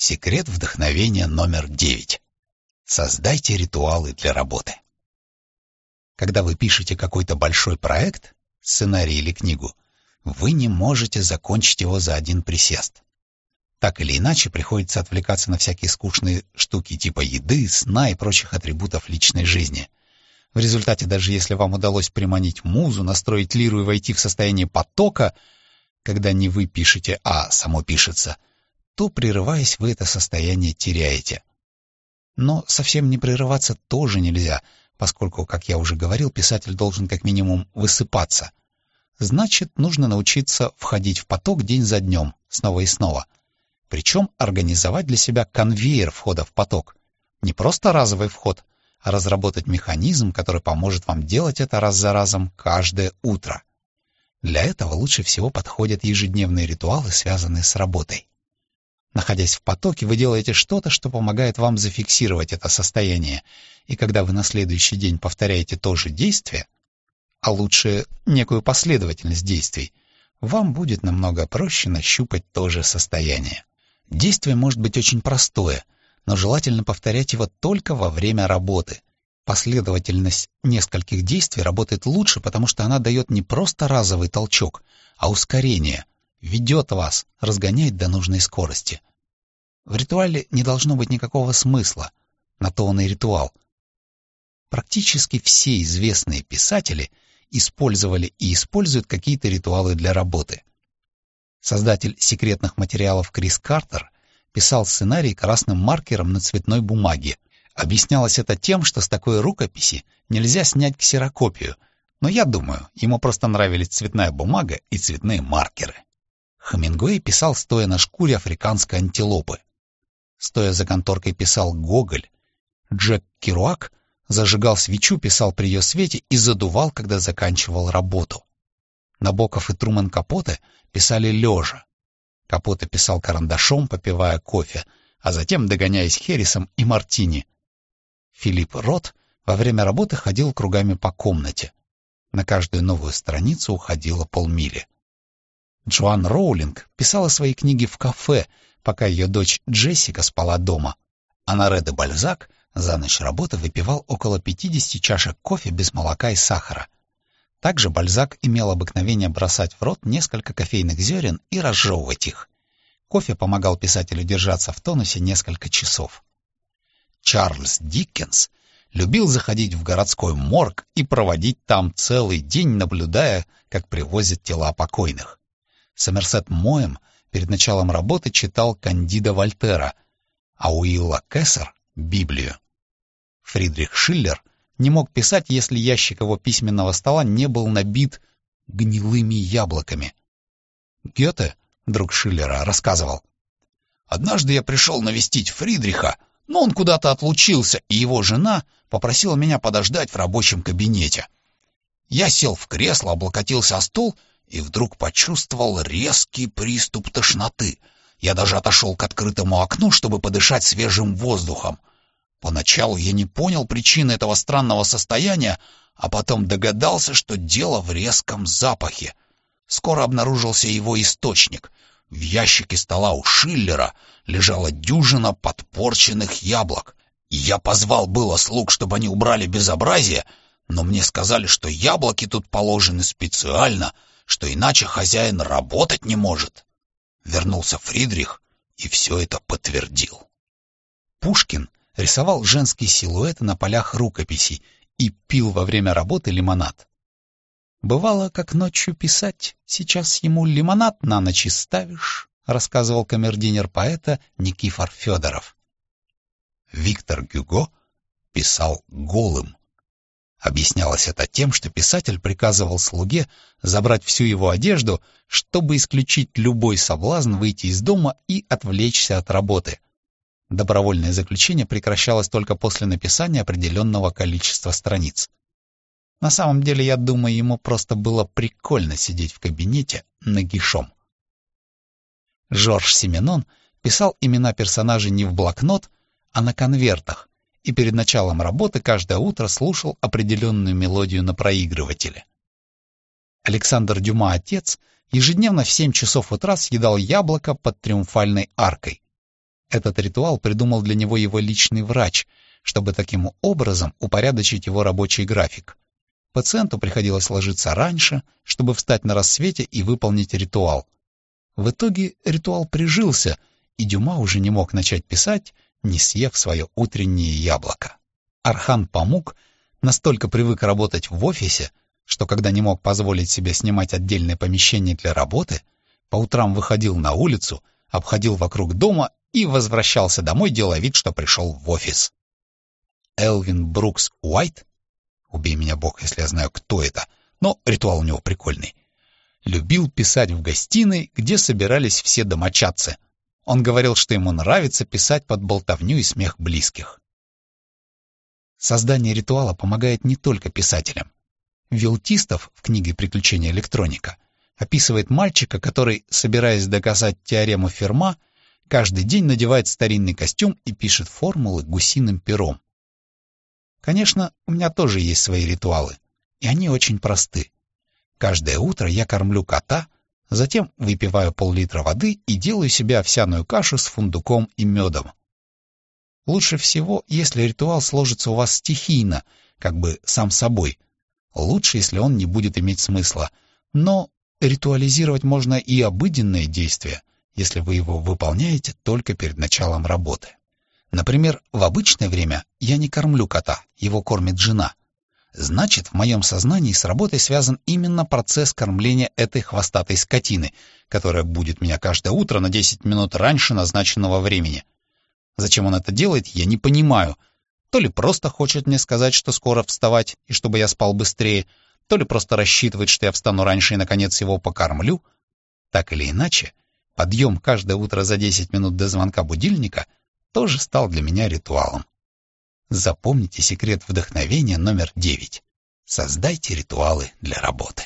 Секрет вдохновения номер девять. Создайте ритуалы для работы. Когда вы пишете какой-то большой проект, сценарий или книгу, вы не можете закончить его за один присест. Так или иначе, приходится отвлекаться на всякие скучные штуки типа еды, сна и прочих атрибутов личной жизни. В результате, даже если вам удалось приманить музу, настроить лиру и войти в состояние потока, когда не вы пишете, а само пишется, то, прерываясь, вы это состояние теряете. Но совсем не прерываться тоже нельзя, поскольку, как я уже говорил, писатель должен как минимум высыпаться. Значит, нужно научиться входить в поток день за днем, снова и снова — причем организовать для себя конвейер входа в поток. Не просто разовый вход, а разработать механизм, который поможет вам делать это раз за разом каждое утро. Для этого лучше всего подходят ежедневные ритуалы, связанные с работой. Находясь в потоке, вы делаете что-то, что помогает вам зафиксировать это состояние, и когда вы на следующий день повторяете то же действие, а лучше некую последовательность действий, вам будет намного проще нащупать то же состояние. Действие может быть очень простое, но желательно повторять его только во время работы. Последовательность нескольких действий работает лучше, потому что она дает не просто разовый толчок, а ускорение, ведет вас, разгоняет до нужной скорости. В ритуале не должно быть никакого смысла, на то он и ритуал. Практически все известные писатели использовали и используют какие-то ритуалы для работы. Создатель секретных материалов Крис Картер писал сценарий красным маркером на цветной бумаге. Объяснялось это тем, что с такой рукописи нельзя снять ксерокопию, но я думаю, ему просто нравились цветная бумага и цветные маркеры. Хемингуэй писал, стоя на шкуре африканской антилопы. Стоя за конторкой писал Гоголь. Джек Керуак зажигал свечу, писал при ее свете и задувал, когда заканчивал работу. Набоков и Труман Капоте писали лежа. Капоте писал карандашом, попивая кофе, а затем догоняясь Херрисом и Мартини. Филипп Рот во время работы ходил кругами по комнате. На каждую новую страницу уходило полмили. Джоан Роулинг писала свои книги в кафе, пока ее дочь Джессика спала дома. А Наре де Бальзак за ночь работы выпивал около 50 чашек кофе без молока и сахара — также Бальзак имел обыкновение бросать в рот несколько кофейных зерен и разжевывать их. Кофе помогал писателю держаться в тонусе несколько часов. Чарльз Диккенс любил заходить в городской морг и проводить там целый день, наблюдая, как привозят тела покойных. Сомерсет Моем перед началом работы читал Кандида Вольтера, а Уилла Кессер — Библию. Фридрих Шиллер не мог писать, если ящик его письменного стола не был набит гнилыми яблоками. Гёте, друг Шиллера, рассказывал. «Однажды я пришел навестить Фридриха, но он куда-то отлучился, и его жена попросила меня подождать в рабочем кабинете. Я сел в кресло, облокотился о стол и вдруг почувствовал резкий приступ тошноты. Я даже отошел к открытому окну, чтобы подышать свежим воздухом. Поначалу я не понял причины этого странного состояния, а потом догадался, что дело в резком запахе. Скоро обнаружился его источник. В ящике стола у Шиллера лежала дюжина подпорченных яблок. Я позвал было слуг, чтобы они убрали безобразие, но мне сказали, что яблоки тут положены специально, что иначе хозяин работать не может. Вернулся Фридрих и все это подтвердил. Пушкин рисовал женские силуэты на полях рукописей и пил во время работы лимонад. «Бывало, как ночью писать, сейчас ему лимонад на ночь ставишь», рассказывал камердинер поэта Никифор Федоров. Виктор Гюго писал голым. Объяснялось это тем, что писатель приказывал слуге забрать всю его одежду, чтобы исключить любой соблазн выйти из дома и отвлечься от работы. Добровольное заключение прекращалось только после написания определенного количества страниц. На самом деле, я думаю, ему просто было прикольно сидеть в кабинете нагишом. Жорж Семенон писал имена персонажей не в блокнот, а на конвертах, и перед началом работы каждое утро слушал определенную мелодию на проигрывателе. Александр Дюма, отец, ежедневно в семь часов утра съедал яблоко под триумфальной аркой. Этот ритуал придумал для него его личный врач, чтобы таким образом упорядочить его рабочий график. Пациенту приходилось ложиться раньше, чтобы встать на рассвете и выполнить ритуал. В итоге ритуал прижился, и Дюма уже не мог начать писать, не съев свое утреннее яблоко. Архан Памук настолько привык работать в офисе, что когда не мог позволить себе снимать отдельное помещение для работы, по утрам выходил на улицу, обходил вокруг дома и возвращался домой, делая вид, что пришел в офис. Элвин Брукс Уайт, убей меня бог, если я знаю, кто это, но ритуал у него прикольный, любил писать в гостиной, где собирались все домочадцы. Он говорил, что ему нравится писать под болтовню и смех близких. Создание ритуала помогает не только писателям. Вилтистов в книге «Приключения электроника» описывает мальчика, который, собираясь доказать теорему Ферма, каждый день надевает старинный костюм и пишет формулы гусиным пером. Конечно, у меня тоже есть свои ритуалы, и они очень просты. Каждое утро я кормлю кота, затем выпиваю пол-литра воды и делаю себе овсяную кашу с фундуком и медом. Лучше всего, если ритуал сложится у вас стихийно, как бы сам собой. Лучше, если он не будет иметь смысла. Но ритуализировать можно и обыденное действие, если вы его выполняете только перед началом работы. Например, в обычное время я не кормлю кота, его кормит жена. Значит, в моем сознании с работой связан именно процесс кормления этой хвостатой скотины, которая будет меня каждое утро на 10 минут раньше назначенного времени — Зачем он это делает, я не понимаю. То ли просто хочет мне сказать, что скоро вставать, и чтобы я спал быстрее, то ли просто рассчитывает, что я встану раньше и, наконец, его покормлю. Так или иначе, подъем каждое утро за 10 минут до звонка будильника тоже стал для меня ритуалом. Запомните секрет вдохновения номер 9. Создайте ритуалы для работы.